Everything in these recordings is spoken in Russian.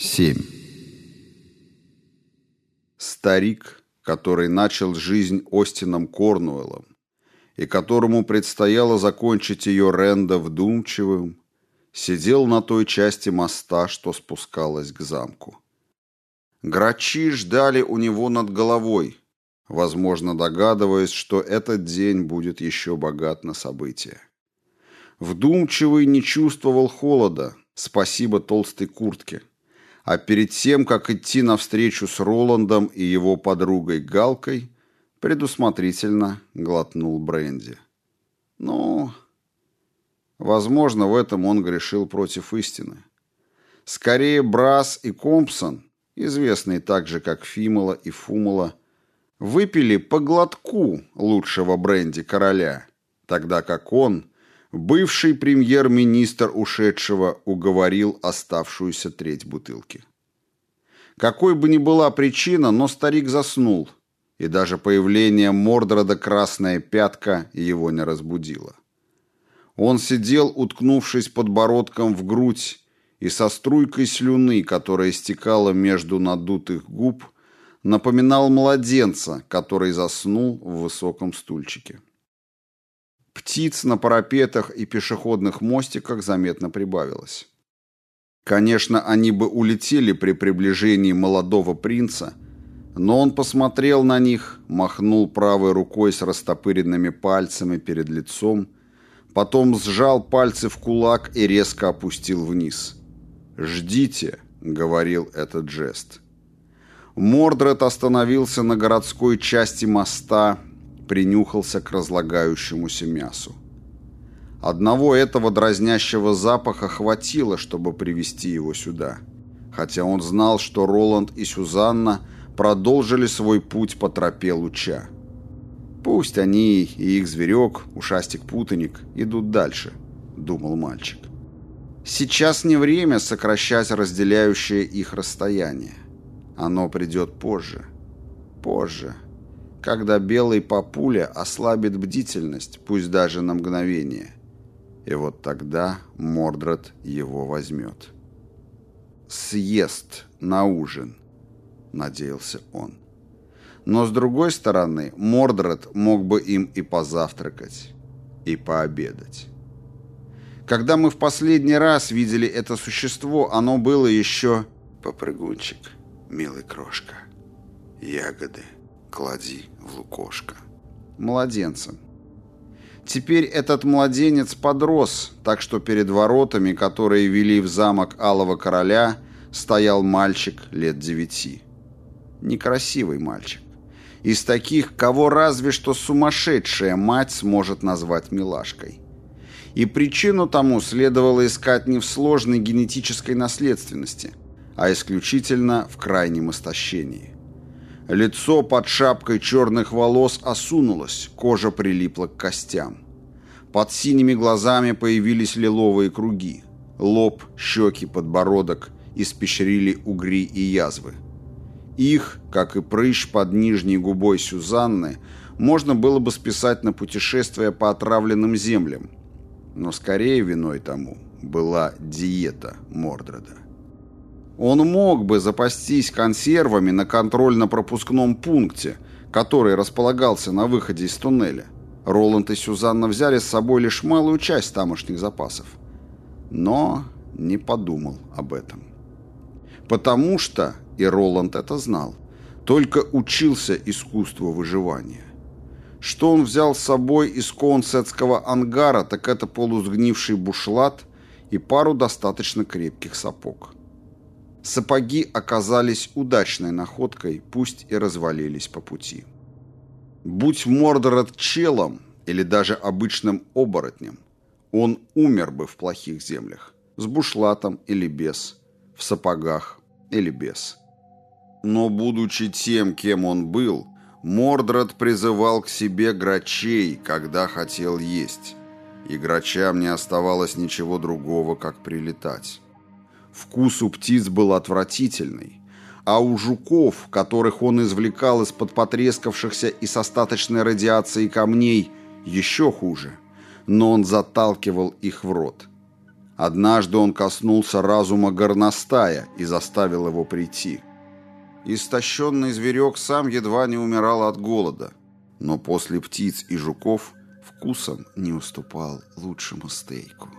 7. Старик, который начал жизнь Остином Корнуэллом и которому предстояло закончить ее Ренда вдумчивым, сидел на той части моста, что спускалась к замку. Грачи ждали у него над головой, возможно, догадываясь, что этот день будет еще богат на события. Вдумчивый не чувствовал холода, спасибо толстой куртке а перед тем, как идти навстречу с Роландом и его подругой Галкой, предусмотрительно глотнул бренди. Ну, возможно, в этом он грешил против истины. Скорее, Брас и Компсон, известные также как Фимола и Фумола, выпили по глотку лучшего бренди короля, тогда как он – бывший премьер-министр ушедшего уговорил оставшуюся треть бутылки. Какой бы ни была причина, но старик заснул, и даже появление Мордрода «Красная пятка» его не разбудило. Он сидел, уткнувшись подбородком в грудь, и со струйкой слюны, которая стекала между надутых губ, напоминал младенца, который заснул в высоком стульчике. Птиц на парапетах и пешеходных мостиках заметно прибавилось. Конечно, они бы улетели при приближении молодого принца, но он посмотрел на них, махнул правой рукой с растопыренными пальцами перед лицом, потом сжал пальцы в кулак и резко опустил вниз. «Ждите», — говорил этот жест. Мордред остановился на городской части моста, принюхался к разлагающемуся мясу. Одного этого дразнящего запаха хватило, чтобы привести его сюда, хотя он знал, что Роланд и Сюзанна продолжили свой путь по тропе луча. «Пусть они и их зверек, ушастик-путаник, идут дальше», — думал мальчик. «Сейчас не время сокращать разделяющее их расстояние. Оно придет позже. Позже» когда белый папуля ослабит бдительность, пусть даже на мгновение. И вот тогда Мордред его возьмет. «Съест на ужин», — надеялся он. Но с другой стороны, Мордред мог бы им и позавтракать, и пообедать. Когда мы в последний раз видели это существо, оно было еще попрыгунчик, милый крошка, ягоды клади в лукошко. Младенцем. Теперь этот младенец подрос, так что перед воротами, которые вели в замок Алого Короля, стоял мальчик лет девяти. Некрасивый мальчик. Из таких, кого разве что сумасшедшая мать сможет назвать милашкой. И причину тому следовало искать не в сложной генетической наследственности, а исключительно в крайнем истощении. Лицо под шапкой черных волос осунулось, кожа прилипла к костям. Под синими глазами появились лиловые круги. Лоб, щеки, подбородок испещрили угри и язвы. Их, как и прыщ под нижней губой Сюзанны, можно было бы списать на путешествие по отравленным землям. Но скорее виной тому была диета Мордреда. Он мог бы запастись консервами на контрольно-пропускном пункте, который располагался на выходе из туннеля. Роланд и Сюзанна взяли с собой лишь малую часть тамошних запасов. Но не подумал об этом. Потому что, и Роланд это знал, только учился искусству выживания. Что он взял с собой из консетского ангара, так это полусгнивший бушлат и пару достаточно крепких сапог. Сапоги оказались удачной находкой, пусть и развалились по пути. Будь Мордород челом или даже обычным оборотнем, он умер бы в плохих землях, с бушлатом или без, в сапогах или без. Но, будучи тем, кем он был, Мордред призывал к себе грачей, когда хотел есть, и грачам не оставалось ничего другого, как прилетать. Вкус у птиц был отвратительный, а у жуков, которых он извлекал из-под потрескавшихся и с остаточной радиацией камней, еще хуже, но он заталкивал их в рот. Однажды он коснулся разума горностая и заставил его прийти. Истощенный зверек сам едва не умирал от голода, но после птиц и жуков вкусом не уступал лучшему стейку.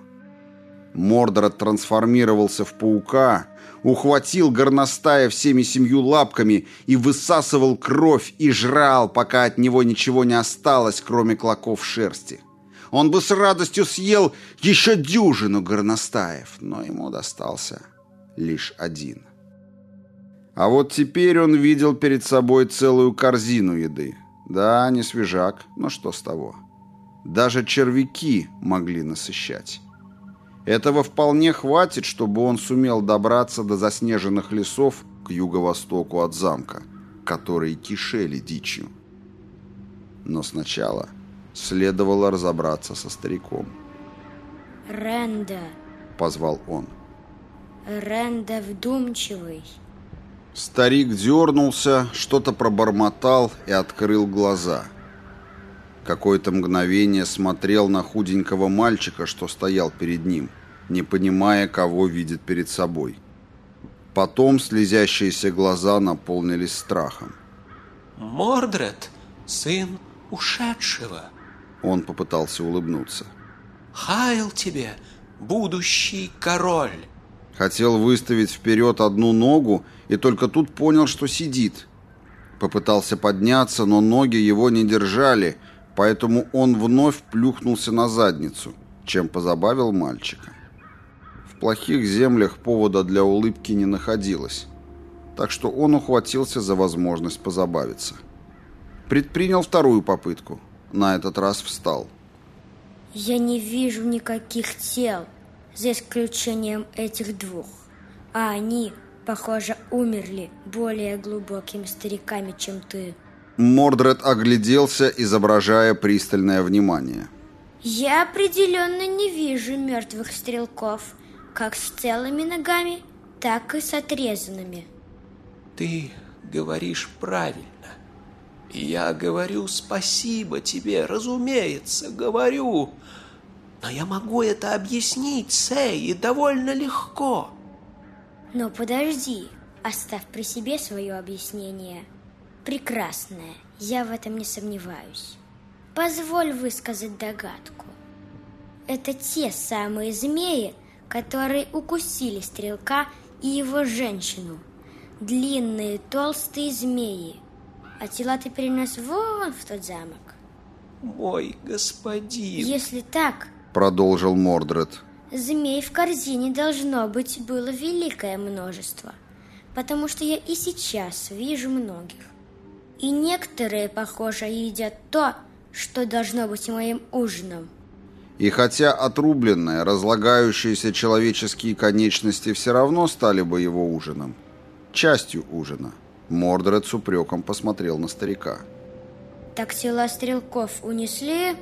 Мордород трансформировался в паука, ухватил горностая всеми семью лапками и высасывал кровь и жрал, пока от него ничего не осталось, кроме клоков шерсти. Он бы с радостью съел еще дюжину горностаев, но ему достался лишь один. А вот теперь он видел перед собой целую корзину еды. Да, не свежак, но что с того? Даже червяки могли насыщать. Этого вполне хватит, чтобы он сумел добраться до заснеженных лесов к юго-востоку от замка, которые кишели дичью. Но сначала следовало разобраться со стариком. «Ренда!» — позвал он. «Ренда вдумчивый!» Старик дернулся, что-то пробормотал и открыл глаза. Какое-то мгновение смотрел на худенького мальчика, что стоял перед ним, не понимая, кого видит перед собой. Потом слезящиеся глаза наполнились страхом. «Мордред, сын ушедшего!» Он попытался улыбнуться. «Хайл тебе, будущий король!» Хотел выставить вперед одну ногу и только тут понял, что сидит. Попытался подняться, но ноги его не держали, поэтому он вновь плюхнулся на задницу, чем позабавил мальчика. В плохих землях повода для улыбки не находилось, так что он ухватился за возможность позабавиться. Предпринял вторую попытку, на этот раз встал. «Я не вижу никаких тел», за исключением этих двух. А они, похоже, умерли более глубокими стариками, чем ты. Мордред огляделся, изображая пристальное внимание. Я определенно не вижу мертвых стрелков, как с целыми ногами, так и с отрезанными. Ты говоришь правильно. Я говорю спасибо тебе, разумеется, говорю. Но я могу это объяснить, Сэй, и довольно легко. Но подожди, оставь при себе свое объяснение. Прекрасное, я в этом не сомневаюсь. Позволь высказать догадку. Это те самые змеи, которые укусили стрелка и его женщину. Длинные толстые змеи. А тела ты перенес вон в тот замок. Мой господин. Если так, продолжил Мордред. Змей в корзине должно быть было великое множество, потому что я и сейчас вижу многих. И некоторые, похоже, едят то, что должно быть моим ужином. И хотя отрубленные, разлагающиеся человеческие конечности все равно стали бы его ужином, частью ужина, Мордред с упреком посмотрел на старика. Так тела стрелков унесли,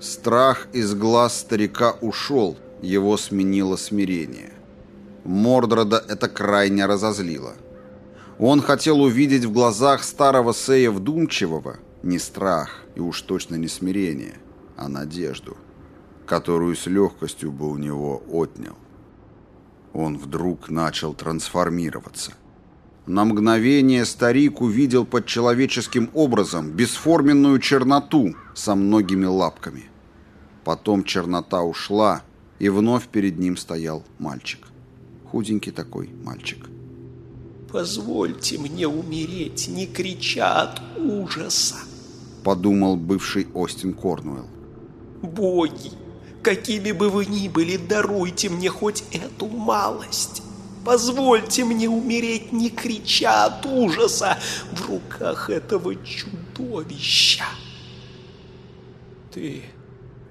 Страх из глаз старика ушел, его сменило смирение. Мордрода это крайне разозлило. Он хотел увидеть в глазах старого Сея вдумчивого не страх и уж точно не смирение, а надежду, которую с легкостью бы у него отнял. Он вдруг начал трансформироваться. На мгновение старик увидел под человеческим образом бесформенную черноту со многими лапками. Потом чернота ушла, и вновь перед ним стоял мальчик. Худенький такой мальчик. «Позвольте мне умереть, не крича от ужаса», — подумал бывший Остин Корнуэлл. «Боги, какими бы вы ни были, даруйте мне хоть эту малость». Позвольте мне умереть, не крича от ужаса в руках этого чудовища. Ты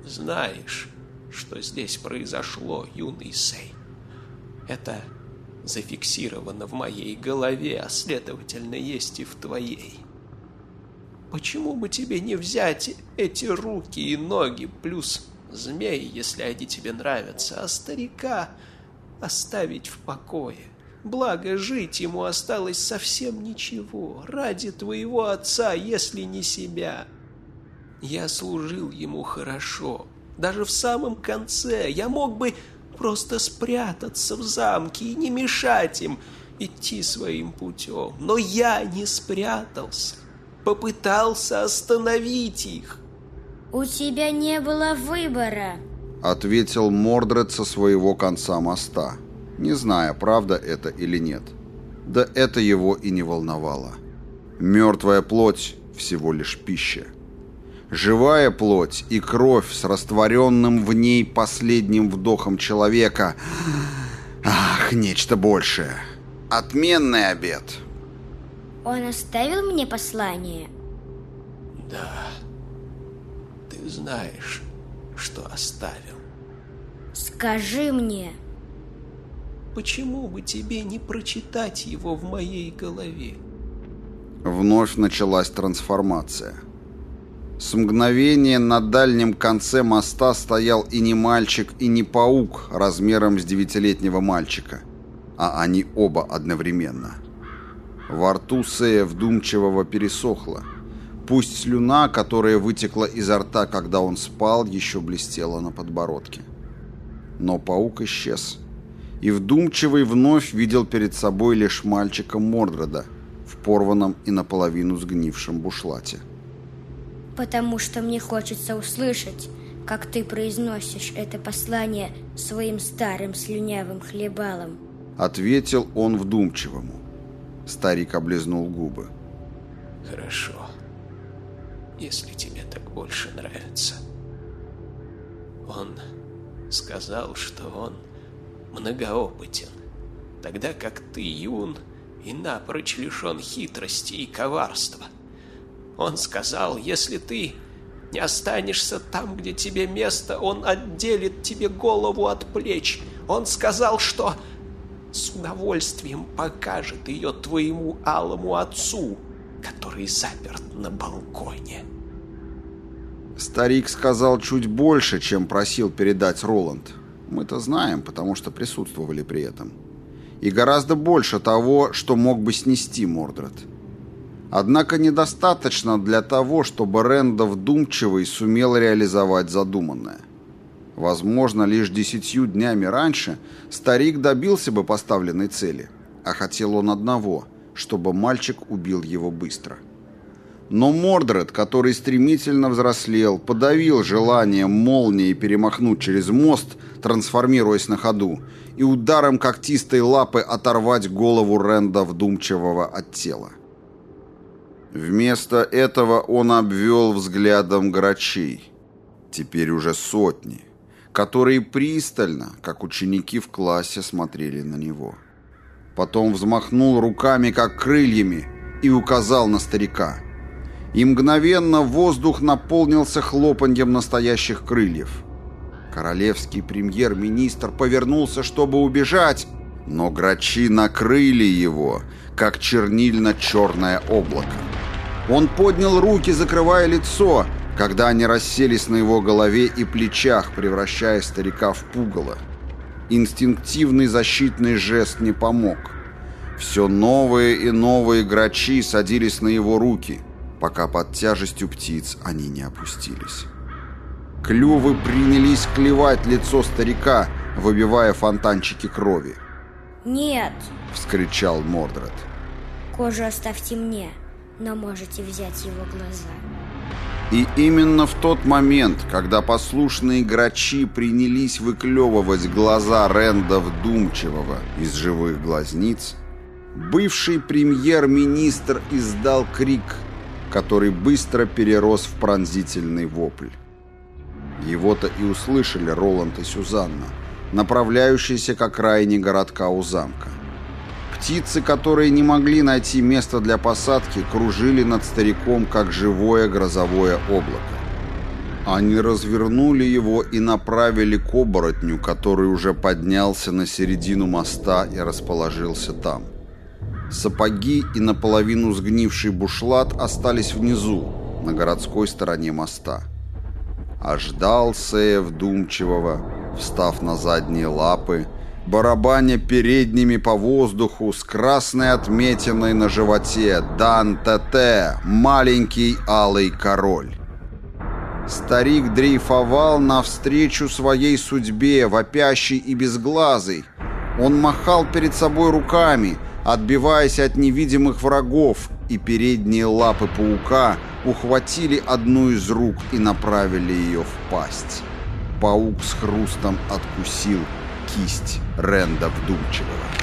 знаешь, что здесь произошло, юный Сей. Это зафиксировано в моей голове, а следовательно есть и в твоей. Почему бы тебе не взять эти руки и ноги, плюс змей, если они тебе нравятся, а старика оставить в покое. Благо, жить ему осталось совсем ничего, ради твоего отца, если не себя. Я служил ему хорошо, даже в самом конце. Я мог бы просто спрятаться в замке и не мешать им идти своим путем. Но я не спрятался, попытался остановить их. «У тебя не было выбора», — ответил Мордред со своего конца моста, не зная, правда это или нет. Да это его и не волновало. Мертвая плоть — всего лишь пища. Живая плоть и кровь с растворенным в ней последним вдохом человека — ах, нечто большее. Отменный обед. Он оставил мне послание? Да знаешь, что оставил. Скажи мне. Почему бы тебе не прочитать его в моей голове? Вновь началась трансформация. С мгновения на дальнем конце моста стоял и не мальчик, и не паук размером с девятилетнего мальчика, а они оба одновременно. Во рту Сея вдумчивого пересохло, Пусть слюна, которая вытекла изо рта, когда он спал, еще блестела на подбородке. Но паук исчез. И вдумчивый вновь видел перед собой лишь мальчика Мордреда в порванном и наполовину сгнившем бушлате. «Потому что мне хочется услышать, как ты произносишь это послание своим старым слюнявым хлебалом», ответил он вдумчивому. Старик облизнул губы. «Хорошо если тебе так больше нравится. Он сказал, что он многоопытен, тогда как ты юн и напрочь лишен хитрости и коварства. Он сказал, если ты не останешься там, где тебе место, он отделит тебе голову от плеч. Он сказал, что с удовольствием покажет ее твоему алому отцу, который заперт на балконе. Старик сказал чуть больше, чем просил передать Роланд. Мы-то знаем, потому что присутствовали при этом. И гораздо больше того, что мог бы снести Мордред. Однако недостаточно для того, чтобы Ренда вдумчивый сумел реализовать задуманное. Возможно, лишь десятью днями раньше старик добился бы поставленной цели, а хотел он одного, чтобы мальчик убил его быстро. Но Мордред, который стремительно взрослел, подавил желание молнией перемахнуть через мост, трансформируясь на ходу, и ударом когтистой лапы оторвать голову Ренда вдумчивого от тела. Вместо этого он обвел взглядом грачей, теперь уже сотни, которые пристально, как ученики в классе, смотрели на него. Потом взмахнул руками, как крыльями, и указал на старика – и мгновенно воздух наполнился хлопаньем настоящих крыльев. Королевский премьер-министр повернулся, чтобы убежать, но грачи накрыли его, как чернильно-черное облако. Он поднял руки, закрывая лицо, когда они расселись на его голове и плечах, превращая старика в пугало. Инстинктивный защитный жест не помог. Все новые и новые грачи садились на его руки – пока под тяжестью птиц они не опустились. Клювы принялись клевать лицо старика, выбивая фонтанчики крови. «Нет!» — вскричал Мордред. «Кожу оставьте мне, но можете взять его глаза». И именно в тот момент, когда послушные грачи принялись выклевывать глаза Ренда вдумчивого из живых глазниц, бывший премьер-министр издал крик — который быстро перерос в пронзительный вопль. Его-то и услышали Роланд и Сюзанна, направляющиеся к окраине городка у замка. Птицы, которые не могли найти место для посадки, кружили над стариком, как живое грозовое облако. Они развернули его и направили к оборотню, который уже поднялся на середину моста и расположился там. Сапоги и наполовину сгнивший бушлат остались внизу, на городской стороне моста. А ждал Сея вдумчивого, встав на задние лапы, барабаня передними по воздуху с красной отметиной на животе «Дан ТТ, маленький алый король». Старик дрейфовал навстречу своей судьбе, вопящий и безглазый. Он махал перед собой руками, отбиваясь от невидимых врагов, и передние лапы паука ухватили одну из рук и направили ее в пасть. Паук с хрустом откусил кисть Ренда Вдумчивого.